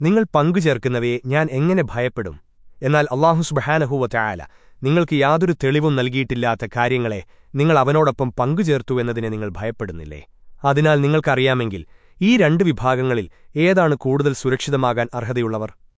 നിങ്ങൾ പങ്കുചേർക്കുന്നവയെ ഞാൻ എങ്ങനെ ഭയപ്പെടും? എന്നാൽ അള്ളാഹു ചായാല നിങ്ങൾക്ക് യാതൊരു തെളിവും നൽകിയിട്ടില്ലാത്ത കാര്യങ്ങളെ നിങ്ങൾ അവനോടൊപ്പം പങ്കുചേർത്തുവെന്നതിനെ നിങ്ങൾ ഭയപ്പെടുന്നില്ലേ? അതിനാൽ നിങ്ങൾക്കറിയാമെങ്കിൽ ഈ രണ്ട് വിഭാഗങ്ങളിൽ ഏതാണ് കൂടുതൽ സുരക്ഷിതമാകാൻ അർഹതയുള്ളവർ?